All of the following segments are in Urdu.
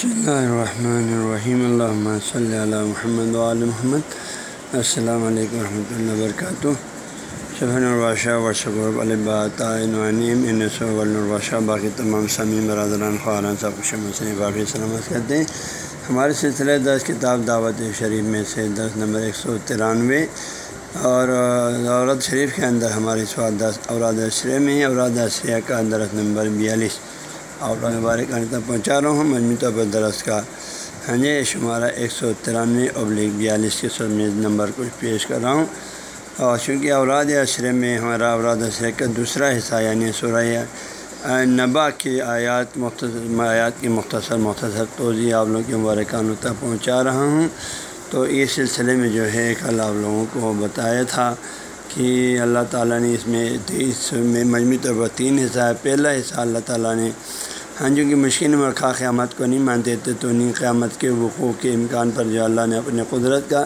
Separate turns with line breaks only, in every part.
بسم اللہ الرحمن الرحیم اللہ صلی اللہ محمد علیہ محمد السلام علیکم ورحمۃ اللہ وبرکاتہ شبن الباشہ ورثب الباطنیم الباشہ باقی تمام سمی برادران خاران صاحب خوشی باقی سلامت کرتے ہیں ہمارے سلسلہ دس کتاب دعوت شریف میں سے دس نمبر ایک سو ترانوے. اور عورت شریف کے اندر ہمارے سوال دس، اوراد اشرے میں اوراد اشریہ کا درخت نمبر بیالیس. اور مبارک تک پہنچا رہا ہوں۔ مجموعی طور پر درس کا۔ ہاں جی شمارہ ایک سو ترانوے ابلیغ بیالیس کے سو میں نمبر کو پیش کر رہا ہوں۔ اور چونکہ اوراد اشرے میں ہمارا اوراد اشرے کا دوسرا حصہ یعنی سورہ نبا کی آیات مختصر آیات کی مختصر مختصر توضیع آپ لوگوں کے مبارکانوں تک پہنچا رہا ہوں۔ تو اس سلسلے میں جو ہے، کل آپ لوگوں کو بتایا تھا کہ اللہ تعالیٰ نے اس میں اس میں مجموعی طور پر تین حصہ ہے۔ پہلا حصہ اللہ تعالیٰ نے ہاں جو کہ مشکل میں رکھا قیامت کو نہیں مانتے تھے تو نہیں قیامت کے وقوع کے امکان پر جو اللہ نے اپنے قدرت کا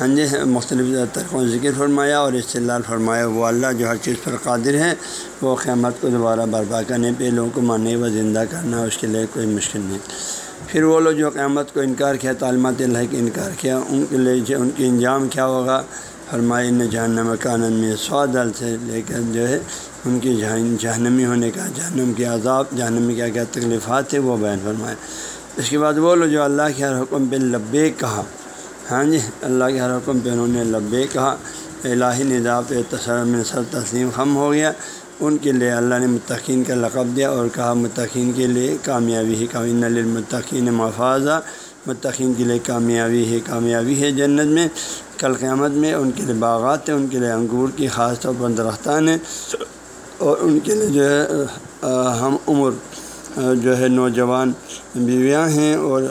ہاں جی مختلف طرقوں ذکر فرمایا اور استعلال فرمایا، وہ اللہ جو ہر چیز پر قادر ہے، وہ قیامت کو دوبارہ برپا کرنے پہ لوگوں کو ماننے و زندہ کرنا اس کے لیے کوئی مشکل نہیں۔ پھر وہ لوگ جو قیامت کو انکار کیا، تعلیمات اللہ کے انکار کیا، ان کے لیے ان کے انجام کیا ہوگا فرمائی نے جہنم کانن میں سو دل سے لے کر جو ہے ان کی جہنمی ہونے کا، جہنم کے عذاب جہنم میں کیا کیا تکلیفات تھے، وہ بیان فرمائے۔ اس کے بعد وہ لوگ جو اللہ کے ہر حکم پہ لبے کہا۔ ہاں جی اللہ کے ہر حکم پہ انہوں نے لبے کہا۔ الہی نظام پہ تصر سر تسلیم خم ہو گیا۔ ان کے لیے اللہ نے متقین کا لقب دیا اور کہا، متقین کے لیے کامیابی ہی کام المتقین مفاذہ متقین کے لیے کامیابی ہے۔ کامیابی ہے جنت میں۔ کل قیامت میں ان کے لیے باغات ہیں، ان کے لیے انگور کی خاص طور پر درختان ہیں۔ اور ان کے لیے جو ہے ہم عمر جو ہے نوجوان بیویاں ہیں اور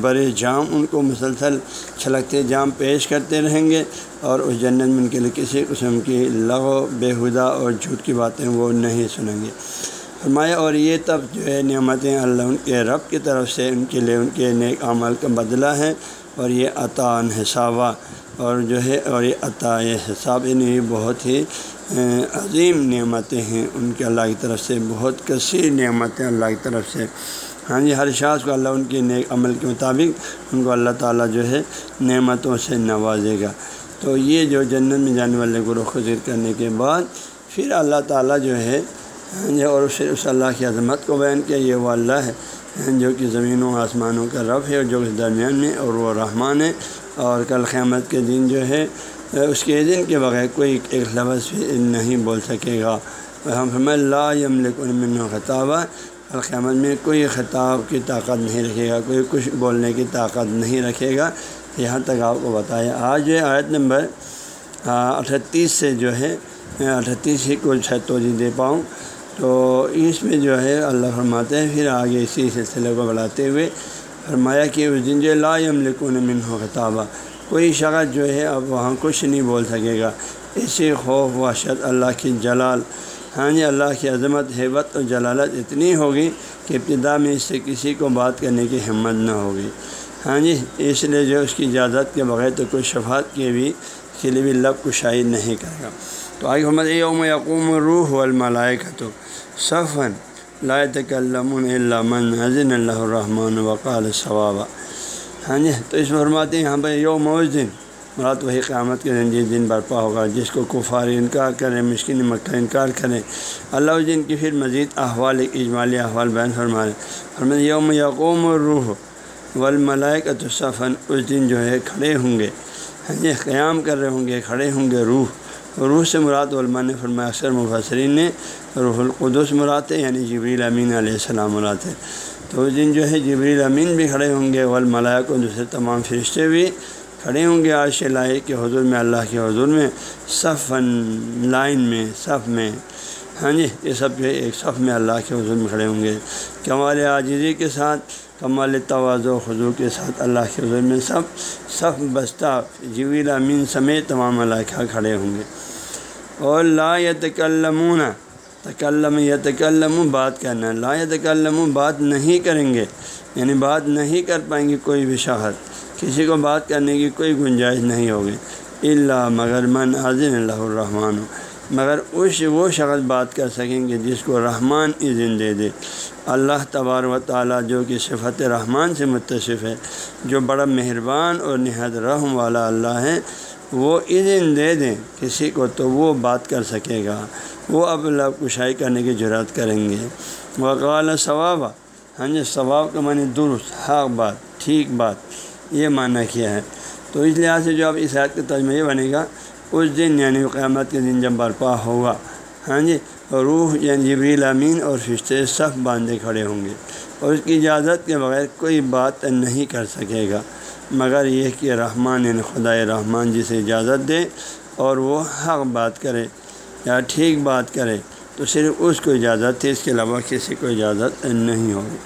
بڑے جام ان کو مسلسل چھلکتے جام پیش کرتے رہیں گے اور اس جنت میں ان کے لیے کسی قسم کی لغو بےحدہ اور جھوٹ کی باتیں وہ نہیں سنیں گے۔ فرمایا، اور یہ تب جو ہے نعمتیں اللہ ان کے رب کی طرف سے، ان کے لیے ان کے نیک عمل کا بدلہ ہے اور یہ عطا حسابہ اور جو ہے، اور یہ عطا حساب یعنی یہ بہت ہی عظیم نعمتیں ہیں۔ ان کے اللہ کی طرف سے بہت کثیر نعمتیں اللہ کی طرف سے۔ ہاں جی ہر شاذ کو اللہ ان کے نیک عمل کے مطابق ان کو اللہ تعالیٰ جو ہے نعمتوں سے نوازے گا۔ تو یہ جو جنت میں جانے والے کو خزیر کرنے کے بعد پھر اللہ تعالیٰ جو ہے ہاں جی اور پھر اس اللہ کی عظمت کو بیان کیا۔ یہ وہ اللہ ہے ہاں جو کہ زمینوں آسمانوں کا رب ہے اور جو اس درمیان میں اور وہ رحمان ہے۔ اور کل قیامت کے دن جو ہے، اس کے دن کے بغیر کوئی ایک لفظ بھی نہیں بول سکے گا۔ ہم اللہ یمن خطابہ۔ القیامت میں کوئی خطاب کی طاقت نہیں رکھے گا، کوئی کچھ بولنے کی طاقت نہیں رکھے گا۔ یہاں تک آپ کو بتایا۔ آج جو آیت نمبر اٹھتیس سے جو ہے، اٹھتیس ہی کو شاید توجہ دے پاؤں۔ تو اس میں جو ہے، اللہ فرماتے ہیں، پھر آگے اسی سلسلے کو بڑھاتے ہوئے فرمایا کہ اس دن جو لا یملکون من خطابہ، کوئی شخص جو ہے اب وہاں کچھ نہیں بول سکے گا۔ اسی خوف وحشت اللہ کی جلال ہاں جی اللہ کی عظمت حیبت اور جلالت اتنی ہوگی کہ ابتدا میں اس سے کسی کو بات کرنے کی ہمت نہ ہوگی۔ ہاں جی اس لیے جو اس کی اجازت کے بغیر تو کوئی شفاعت کے بھی کے لیے بھی لب کو شاہد نہیں کرے گا۔ تو آگے محمد یوم یقوم روح والملائے کا تو صفن لائے اللہ من حضن اللہ الرحمٰن وقال ثوابہ ہاں جی تو اس فرماتے ہیں یہاں پہ یوم دن مراد وہی قیامت کے دن، جس دن برپا ہوگا، جس کو کفار انکار کرے مشکل مکہ انکار کرے اللہ دن کی پھر مزید احوال ایک اجمالی احوال بیان فرمائے۔ فرمائے یوم یقوم روح والملائے کا صفن اس دن جو ہے کھڑے ہوں گے۔ ہاں جی قیام کر رہے ہوں گے، کھڑے ہوں گے روح۔ روح سے مراد علماء نے فرمایا، اکثر مبصرین نے روح القدس مراد ہے یعنی جبریل امین علیہ السلام مراد ہے۔ تو اس دن جو ہے جبریل امین بھی کھڑے ہوں گے والملائے کو دوسرے تمام فرشتے بھی کھڑے ہوں گے عرش لائے کے حضور میں، اللہ کے حضور میں، صف لائن میں، صف میں۔ ہاں جی یہ سب جو ایک صف میں اللہ کے حضور میں کھڑے ہوں گے۔ کمال عاجزی کے ساتھ کمال تواز و خضو کے ساتھ اللہ کے حضور میں سب صف بستہ جبیل امین سمیت تمام اللہ کھڑے ہوں گے۔ اور لا یتکلمون، تکلم یا تکلم بات کرنا لا یتکلم بات نہیں کریں گے یعنی بات نہیں کر پائیں گے کوئی بھی شہر کسی کو بات کرنے کی کوئی گنجائش نہیں ہوگی۔ اللہ مگر من عظم اللہ الرحمٰن، مگر اس وہ شخص بات کر سکیں گے جس کو رحمان عزن دے دے۔ اللہ تبار و تعالیٰ جو کہ صفت رحمان سے متصف ہے، جو بڑا مہربان اور نہایت رحم والا اللہ ہے، وہ اذن دے دیں، کسی کو تو وہ بات کر سکے گا۔ وہ اب لب کشائی کرنے کی ضرورت کریں گے۔ وقال ثواب ہاں جی ثواب کا معنی درست، حق بات، ٹھیک بات، یہ معنی کیا ہے۔ تو اس لحاظ سے جو اب اس حد کا تجمہ یہ بنے گا، اس دن یعنی قیامت کے دن جب برپا ہوگا۔ ہاں جی روح یعنی جبریل امین اور فشتے صف باندھے کھڑے ہوں گے اور اس کی اجازت کے بغیر کوئی بات نہیں کر سکے گا۔ مگر یہ کہ رحمان یعنی خدا رحمان جسے اجازت دے اور وہ حق بات کرے یا ٹھیک بات کرے، تو صرف اس کو اجازت تھی اس کے علاوہ کسی کو اجازت نہیں ہوگی۔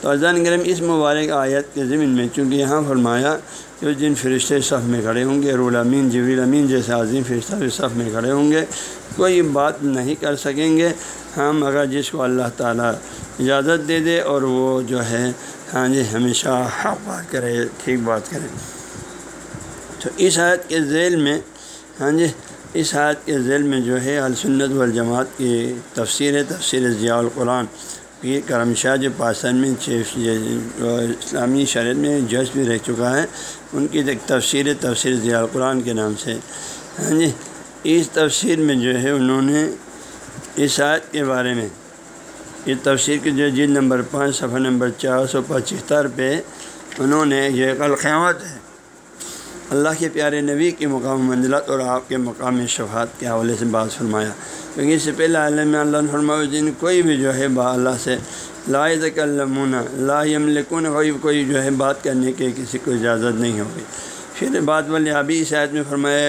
تو اذان گرم اس مبارک آیت کے ضمن میں چونکہ یہاں فرمایا کہ اس دن فرشتے صف میں کھڑے ہوں گے، رول امین جبیل امین جیسے عظیم فرشتہ بھی صف میں کھڑے ہوں گے، کوئی بات نہیں کر سکیں گے۔ ہم اگر جس کو اللہ تعالیٰ اجازت دے دے اور وہ جو ہے ہاں جی ہمیشہ حق بات کرے، ٹھیک بات کرے۔ تو اس آیت کے ذیل میں ہاں جی اس آیت کے ذیل میں جو ہے السنت والجماعت کی تفسیر ہے، تفسیر ضیاء القرآن۔ پیر کرم شاہ جو پاسن میں چیف اسلامی شریعت میں جج بھی رہ چکا ہے، ان کی ایک تفسیر تفسیر ضیاء القرآن کے نام سے۔ ہاں جی اس تفسیر میں جو ہے انہوں نے اس آیت کے بارے میں، یہ تفسیر کی جو جلد نمبر پانچ، صفحہ نمبر چار سو پچہتر پہ انہوں نے یہ کل قیامت ہے۔ اللہ کے پیارے نبی کے مقام منزلت اور آپ کے مقام شفاعت کے حوالے سے بات فرمایا۔ کیونکہ اس سے پہلے عالم اللہ فرمایا دن کوئی بھی جو ہے با اللہ سے لا تکلمون لا یملکون کوئی کوئی جو ہے بات کرنے کے کسی کو اجازت نہیں ہوگی۔ پھر بات والے ابھی شاید میں فرمایا،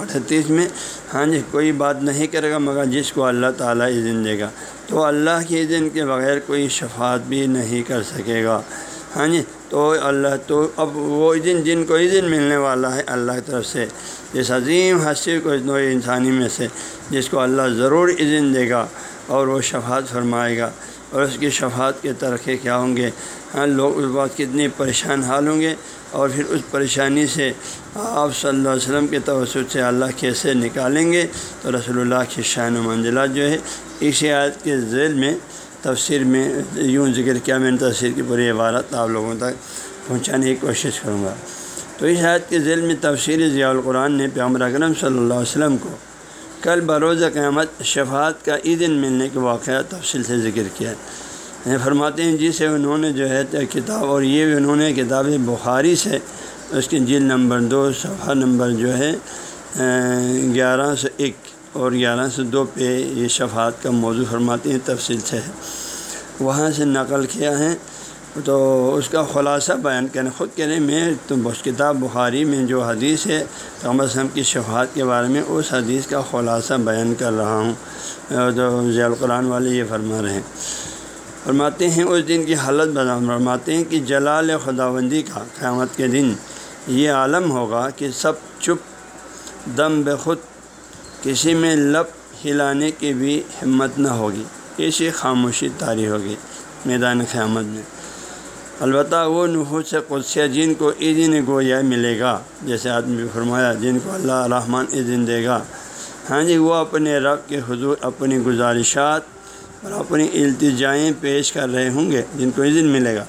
اٹھتیس میں ہاں جی کوئی بات نہیں کرے گا مگر جس کو اللہ تعالیٰ اذن دے گا۔ تو اللہ کے اذن کے بغیر کوئی شفاعت بھی نہیں کر سکے گا۔ ہاں جی تو اللہ، تو اب وہ دن، جن کو دن ملنے والا ہے اللہ کی طرف سے جس عظیم ہستی کو نو انسانی میں سے، جس کو اللہ ضرور اذن دے گا اور وہ شفاعت فرمائے گا۔ اور اس کی شفاعت کے ترقی کیا ہوں گے؟ ہاں لوگ اس بات کتنی پریشان حال ہوں گے اور پھر اس پریشانی سے آپ صلی اللہ علیہ وسلم کے توسط سے اللہ کیسے نکالیں گے۔ تو رسول اللہ کی شان و منزلات جو ہے، اسی آیت کے ذیل میں تفسیر میں یوں ذکر کیا میں نے تفسیر کی پوری عبارت آپ لوگوں تک پہنچانے کی کوشش کروں گا۔ تو اس حید کے ذیل میں تفسیر ضیاء القرآن نے پیامر اکرم صلی اللہ علیہ وسلم کو کل بروز قیامت شفاعت کا عیدن ملنے کے واقعہ تفصیل سے ذکر کیا۔ ہے فرماتے ہیں جسے انہوں نے جو ہے کتاب اور یہ بھی انہوں نے کتاب بخاری سے اس کی جلد نمبر دو، صفحہ نمبر جو ہے گیارہ سے ایک۔ اور گیارہ سے دو پہ یہ شفاعت کا موضوع فرماتے ہیں، تفصیل سے۔ وہاں سے نقل کیا ہے، تو اس کا خلاصہ بیان کریں۔ خود کہہ رہے میں تو اس کتاب بخاری میں جو حدیث ہے وسلم کی شفاعت کے بارے میں، اس حدیث کا خلاصہ بیان کر رہا ہوں۔ جو ضیاء القرآن والے یہ فرما رہے ہیں۔ فرماتے ہیں، اس دن کی حالت بدام فرماتے ہیں کہ جلال خداوندی کا قیامت کے دن یہ عالم ہوگا کہ سب چپ دم بخود کسی میں لب ہلانے کی بھی ہمت نہ ہوگی ایسی خاموشی تاری ہوگی میدان قیامت میں۔ البتہ وہ نحوس قدسیہ جن کو عیدین گویا ملے گا، جیسے آدمی فرمایا، جن کو اللہ رحمان عیدین دے گا۔ ہاں جی وہ اپنے رب کے حضور، اپنی گزارشات اور اپنی التجائیں پیش کر رہے ہوں گے، جن کو عیدین ملے گا۔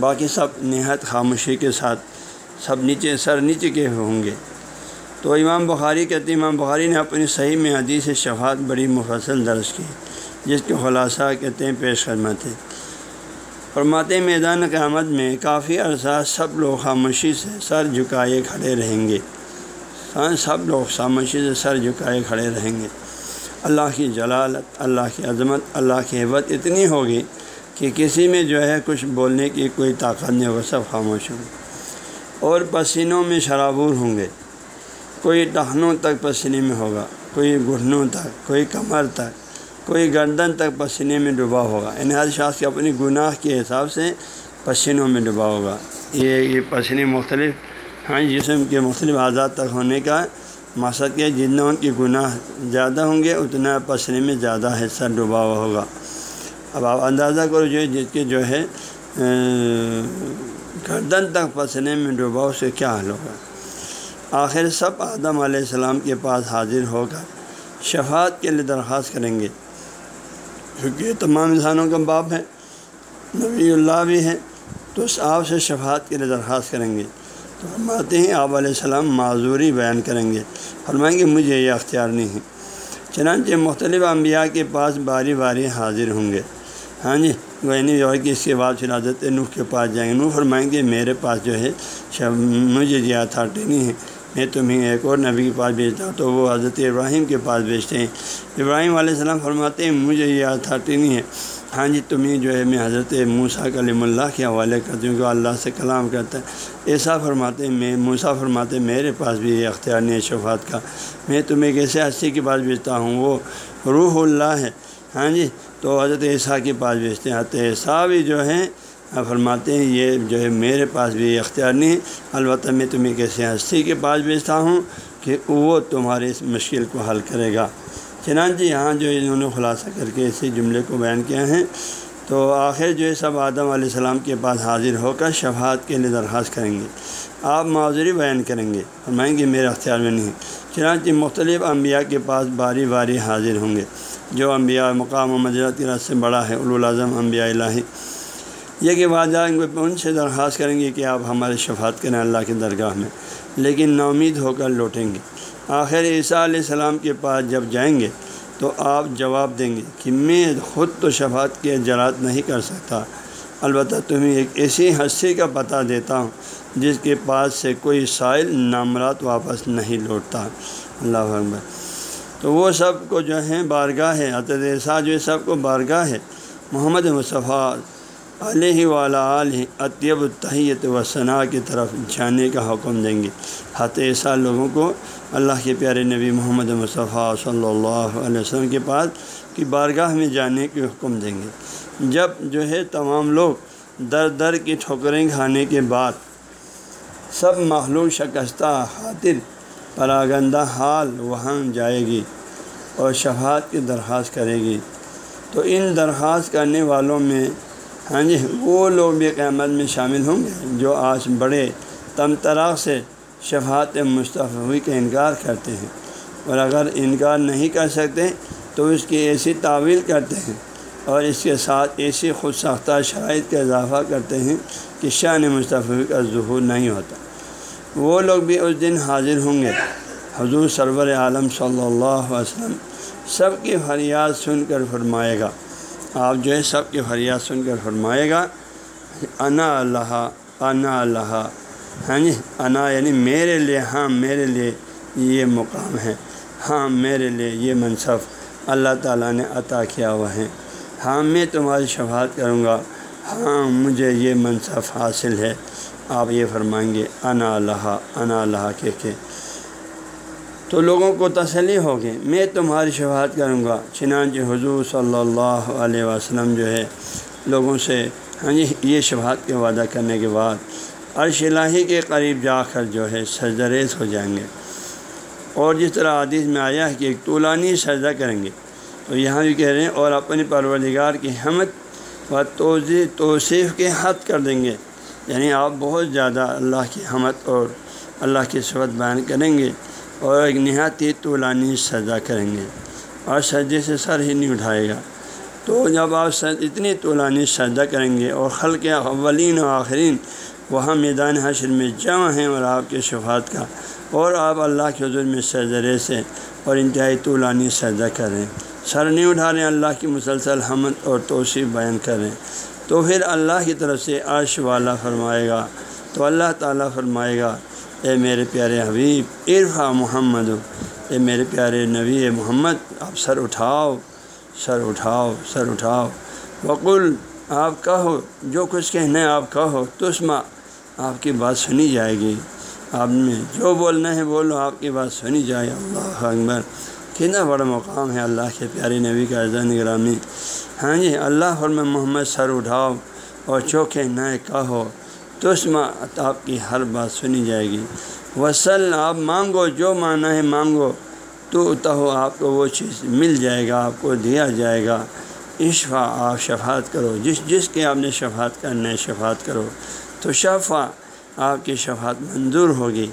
باقی سب نہایت خاموشی کے ساتھ، سب نیچے، سر نیچے کے ہوں گے۔ تو امام بخاری کہتے ہیں، امام بخاری نے اپنی صحیح میں حدیث شفاعت بڑی مفصل درج کی، جس کے خلاصہ کہتے ہیں، پیش خدمت ہے فرماتے میدان قیامت میں کافی عرصہ سب لوگ خاموشی سے سر جھکائے کھڑے رہیں گے۔ ہاں سب لوگ خاموشی سے سر جھکائے کھڑے رہیں گے۔ اللہ کی جلالت، اللہ کی عظمت، اللہ کی حبت اتنی ہوگی کہ کسی میں جو ہے کچھ بولنے کی کوئی طاقت نہیں ہوگا سب خاموش ہوں گے۔ اور پسینوں میں شرابور ہوں گے۔ کوئی ٹہنوں تک پسینے میں ہوگا، کوئی گھٹنوں تک، کوئی کمر تک، کوئی گردن تک پسینے میں ڈوبا ہوگا۔ یعنی ہر شخص کے اپنی گناہ کے حساب سے پسینوں میں ڈوبا ہوگا۔ یہ یہ پسینے مختلف ہاں جسم کے مختلف اعضاء تک ہونے کا مقصد کیا جتنا ان کی گناہ زیادہ ہوں گے، اتنا پسینے میں زیادہ حصہ ڈوبا ہوا ہوگا۔ اب آپ اندازہ کرو جو، جس کے جو ہے گردن تک پسینے میں ڈوبا، اس سے کیا حل ہوگا؟ آخر سب آدم علیہ السلام کے پاس حاضر ہو کر شفاعت کے لیے درخواست کریں گے۔ کیونکہ تمام انسانوں کا باپ ہے نبی اللہ بھی ہے تو اس آپ سے شفاعت کے لیے درخواست کریں گے۔ تو فرماتے ہیں، آپ علیہ السلام معذوری بیان کریں گے۔ فرمائیں گے، مجھے یہ اختیار نہیں ہے۔ چنانچہ مختلف انبیاء کے پاس باری باری حاضر ہوں گے۔ ہاں جی یعنی جو ہے کہ اس کے بعد پھر حضرت نوح کے پاس جائیں گے؟ نوح فرمائیں گے، میرے پاس جو ہے مجھے یہ اتھارٹی نہیں ہے میں تمہیں ایک اور نبی کے پاس بھیجتا ہوں، تو وہ حضرت ابراہیم کے پاس بھیجتے ہیں۔ ابراہیم علیہ السلام فرماتے ہیں، مجھے یہ اتھارٹی نہیں ہے۔ ہاں جی تمہیں جو ہے، میں حضرت موسا کلیم اللہ کے حوالے کرتی ہوں کہ اللہ سے کلام کرتا ہے۔ ایسا فرماتے ہیں، میں موسا فرماتے میرے پاس بھی یہ اختیار نہیں ہے شفات کا۔ میں تمہیں کیسے ہستی کے پاس بھیجتا ہوں، وہ روح اللہ ہے۔ ہاں جی تو حضرت عیسیٰ کے پاس بھیجتے ہیں۔ حضرت عیسیٰ بھی جو ہیں فرماتے ہیں، یہ جو ہے میرے پاس بھی اختیار نہیں ہے۔ البتہ میں تمہیں کیسے ہستی کے پاس بھیجتا ہوں کہ وہ تمہارے اس مشکل کو حل کرے گا۔ چنانچہ یہاں جو انہوں نے خلاصہ کر کے اسی جملے کو بیان کیا ہے، تو آخر جو ہے سب آدم علیہ السلام کے پاس حاضر ہو کر شفاعت کے لیے درخواست کریں گے۔ آپ معذری بیان کریں گے، فرمائیں گے میرے اختیار میں نہیں۔ چنانچہ مختلف انبیاء کے پاس باری باری حاضر ہوں گے۔ جو انبیاء مقام و مجرت کی رات سے بڑا ہے الاظم انبیاء الہی۔ یہ کہ بعد ان سے درخواست کریں گے کہ آپ ہمارے شفاعت کریں اللہ کی درگاہ میں۔ لیکن نامید ہو کر لوٹیں گے۔ آخر عیسیٰ علیہ السلام کے پاس جب جائیں گے تو آپ جواب دیں گے کہ میں خود تو شفاعت کے جرات نہیں کر سکتا۔ البتہ تمہیں ایک ایسی ہنسی کا پتہ دیتا ہوں جس کے پاس سے کوئی سائل نامرات واپس نہیں لوٹتا۔ اللہ اکبر۔ تو وہ سب کو جو ہے بارگاہ ہے عیسیٰ جو سب کو بارگاہ ہے۔ محمد مصطفیٰ علیہ والا علیہ اطیب التحیت و ثناء کی طرف جانے کا حکم دیں گے۔ حت ایسا لوگوں کو اللہ کے پیارے نبی محمد مصطفیٰ صلی اللہ علیہ وسلم کے پاس کی بارگاہ میں جانے کے حکم دیں گے۔ جب جو ہے تمام لوگ در در کی ٹھوکریں کھانے کے بعد سب معلوم شکستہ خاطر پراگندہ حال وہاں جائے گی اور شفاعت کی درخواست کرے گی۔ تو ان درخواست کرنے والوں میں ہاں جی وہ لوگ بھی قیامت میں شامل ہوں گے جو آج بڑے تم طراق سے شفاعت مصطفی کا انکار کرتے ہیں۔ اور اگر انکار نہیں کر سکتے تو اس کی ایسی تعویل کرتے ہیں اور اس کے ساتھ ایسی خود ساختہ شرائط کا اضافہ کرتے ہیں کہ شان مصطفی کا ظہور نہیں ہوتا۔ وہ لوگ بھی اس دن حاضر ہوں گے۔ حضور سرور عالم صلی اللہ علیہ وسلم سب کی فریاد سن کر فرمائے گا۔ آپ جو ہے سب کی فریاد سن کر فرمائے گا، انا اللہ انا اللہ ہاں جی انا یعنی میرے لیے ہاں میرے لیے یہ مقام ہے ہاں میرے لیے یہ منصف اللہ تعالیٰ نے عطا کیا ہوا ہے۔ ہاں میں تمہاری شفاعت کروں گا ہاں مجھے یہ منصف حاصل ہے۔ آپ یہ فرمائیں گے، انا اللہ انا اللہ کے۔ کہ تو لوگوں کو تسلی ہوگی۔ میں تمہاری شفاعت کروں گا۔ چنانچہ حضور صلی اللہ علیہ وسلم جو ہے، لوگوں سے ہاں جی یہ شفاعت کے وعدہ کرنے کے بعد عرش الہی کے قریب جا کر جو ہے سجدریز ہو جائیں گے۔ اور جس طرح عادث میں آیا ہے کہ ایک طولانی سجدہ کریں گے۔ تو یہاں بھی کہہ رہے ہیں، اور اپنی پروردگار کی حمد و توضیع، توصیف کے حد کر دیں گے۔ یعنی آپ بہت زیادہ اللہ کی حمد اور اللہ کی صفت بیان کریں گے۔ اور ایک نہایت ہی طولانی سجدہ کریں گے۔ اور سجدے سے سر ہی نہیں اٹھائے گا۔ تو جب آپ اتنی طولانی سجدہ کریں گے اور خلق اولین و آخرین، وہاں میدان حشر میں جمع ہیں اور آپ کے شفات کا۔ اور آپ اللہ کے حضور میں سجرے سے اور انتہائی طولانی سجدہ کریں۔ سر نہیں اٹھا رہے ہیں اللہ کی مسلسل حمد اور توصیف بیان کریں۔ تو پھر اللہ کی طرف سے عرش والا فرمائے گا۔ تو اللہ تعالیٰ فرمائے گا اے میرے پیارے حبیب عرفا محمد، اے میرے پیارے نبی محمد، آپ سر اٹھاؤ سر اٹھاؤ سر اٹھاؤ۔ وقل، آپ کہو، جو کچھ کہنا ہے آپ کہو تسما آپ کی بات سنی جائے گی۔ آپ نے جو بولنا ہے بولو، آپ کی بات سنی جائے۔ اللہ اکبر۔ کتنا بڑا مقام ہے اللہ کے پیارے نبی کا عزن گرامی ہاں جی اللہ فرم محمد سر اٹھاؤ اور جو کہنا ہے کہو۔ تو اس میں آپ کی ہر بات سنی جائے گی۔ وصل آپ مانگو، جو مانا ہے مانگو۔ تو تو آپ کو وہ چیز مل جائے گا، آپ کو دیا جائے گا۔ عشفا آپ شفاعت کرو۔ جس جس کے آپ نے شفاعت کرنا ہے شفاعت کرو، تو شفا آپ کی شفاعت منظور ہوگی۔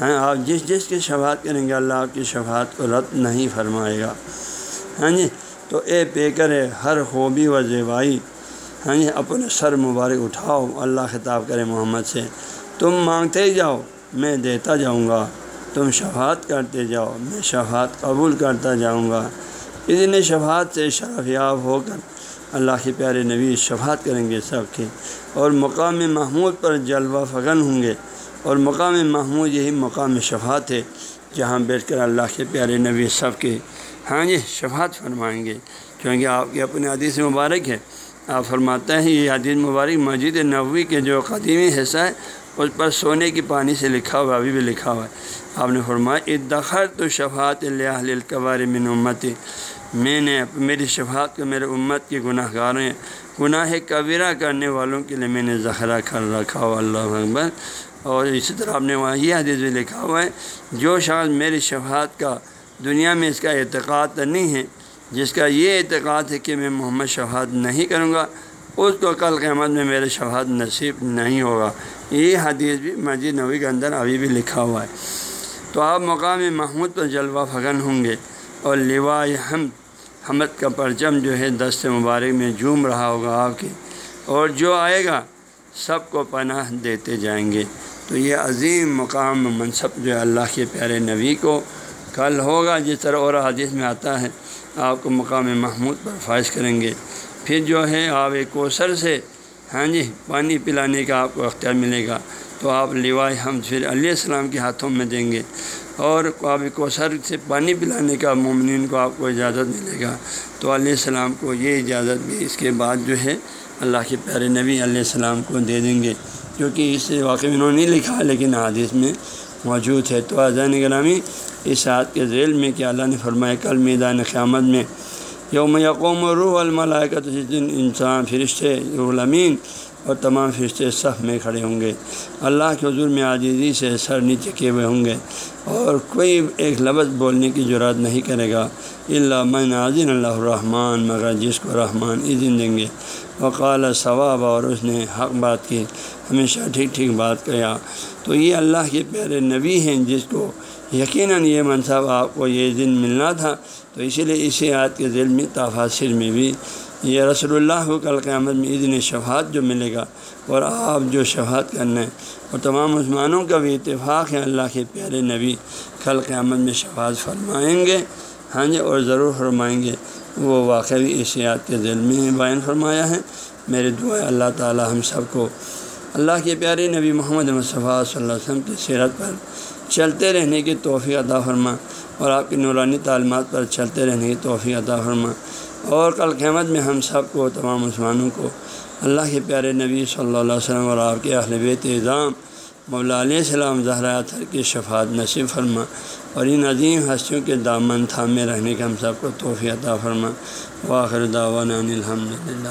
ہاں آپ جس جس کی شفاعت کریں گے، اللہ آپ کی شفاعت کو رد نہیں فرمائے گا۔ ہاں جی؟ تو اے پے کرے ہر خوبی و زیبائی ہاں جی اپنے سر مبارک اٹھاؤ، اللہ خطاب کرے محمد سے۔ تم مانگتے جاؤ، میں دیتا جاؤں گا۔ تم شفاعت کرتے جاؤ، میں شفاعت قبول کرتا جاؤں گا۔ اتنے شفاعت سے شرف یاب ہو کر اللہ کے پیارے نبی شفاعت کریں گے سب کی اور مقام محمود پر جلوہ فغن ہوں گے۔ اور مقام محمود یہی مقام شفاعت ہے، جہاں بیٹھ کر اللہ کے پیارے نبی سب کے ہاں جی شفاعت فرمائیں گے۔ کیونکہ آپ کی اپنی حدیث مبارک ہے۔ آپ فرماتے ہیں، یہ حدیث مبارک مسجد نبوی کے جو قدیمی حصہ ہے، اس پر سونے کی پانی سے لکھا ہوا ابھی بھی لکھا ہوا ہے۔ آپ نے فرمایا ادخر تو شفاعت اللہ القبار من امتی۔ میں نے میری شفاعت کو میرے امت کے گناہ گاریں گناہ کبیرہ کرنے والوں کے لیے میں نے ذخیرہ کر رکھا ہوا، اللہ اکبر۔ اور اسی طرح آپ نے وہاں یہ حدیث بھی لکھا ہوا ہے، جو شخص میری شفاعت کا دنیا میں اس کا اعتقاد نہیں ہے جس کا یہ اعتقاد ہے کہ میں محمد شفاعت نہیں کروں گا، اس کو کل قیامت میں میرے شفاعت نصیب نہیں ہوگا۔ یہ حدیث بھی مسجد نبی کے اندر ابھی بھی لکھا ہوا ہے۔ تو آپ مقام محمود پر جلوہ فگن ہوں گے اور لوا حمد حمد کا پرچم جو ہے دست مبارک میں جھوم رہا ہوگا آپ کے۔ اور جو آئے گا، سب کو پناہ دیتے جائیں گے۔ تو یہ عظیم مقام منصب جو ہے اللہ کے پیارے نبی کو کل ہوگا، جس طرح اور حدیث میں آتا ہے۔ آپ کو مقام محمود پر فائز کریں گے۔ پھر جو ہے آپ ایک کوثر سے ہاں جی پانی پلانے کا آپ کو اختیار ملے گا۔ تو آپ لیوائے ہم پھر علیہ السلام کے ہاتھوں میں دیں گے۔ اور آپ کوثر سے پانی پلانے کا مومنین کو آپ کو اجازت ملے گا۔ تو علیہ السلام کو یہ اجازت بھی اس کے بعد جو ہے اللہ کے پیارے نبی علیہ السلام کو دے دیں گے۔ کیونکہ اس واقعی انہوں نے نہیں لکھا، لیکن حادث میں موجود ہے۔ تو اذان گرامی اس آیت کے ذیل میں کہ اللہ نے فرمایا کل میدان قیامت میں یوم یقوم روح الملائکت جس دن انسان فرشتے الامین اور تمام فرشتے صف میں کھڑے ہوں گے۔ اللہ کے حضور میں عاجزی سے سر نیچے کیے ہوئے ہوں گے اور کوئی ایک لفظ بولنے کی ضرورت نہیں کرے گا۔ اللہ من عظین اللہ الرحمٰن، مگر جس کو رحمان عظم دیں گے۔ وقال ثواب اور اس نے حق بات کی۔ ہمیشہ ٹھیک ٹھیک بات کیا تو یہ اللہ کے پیارے نبی ہیں جس کو یقیناً یہ منصب آپ کو یہ دن ملنا تھا، تو اسی لیے اسی آیت کے ذیل میں، تفاصر میں بھی یہ رسول اللہ کو کل قیامت میں عید شفاعت جو ملے گا اور آپ جو شفاعت کرنا ہے۔ اور تمام مسلمانوں کا بھی اتفاق ہے، اللہ کے پیارے نبی کل قیامت میں شفاعت فرمائیں گے۔ ہاں جی اور ضرور فرمائیں گے۔ وہ واقعی اسی آیت کے ذیل میں بیان فرمایا ہے۔ میرے دعا اللہ تعالی ہم سب کو اللہ کے پیارے نبی محمد مصطفیٰ صلی اللہ علیہ وسلم کی سیرت پر چلتے رہنے کی توفیع عطا فرما اور آپ کی نورانی تعلیمات پر چلتے رہنے کی توفیع عطا فرما اور کل قیامت میں ہم سب کو تمام مسلمانوں کو اللہ کے پیارے نبی صلی اللہ علیہ وسلم اور آپ کے اہل بیت اظام مولا علیہ السلام زہرا تھر کی شفاعت نصیب فرما اور ان عظیم ہستیوں کے دامن تھامے رہنے کے ہم سب کو توفیع عطا فرما۔ واخر دعوانا الحمد للہ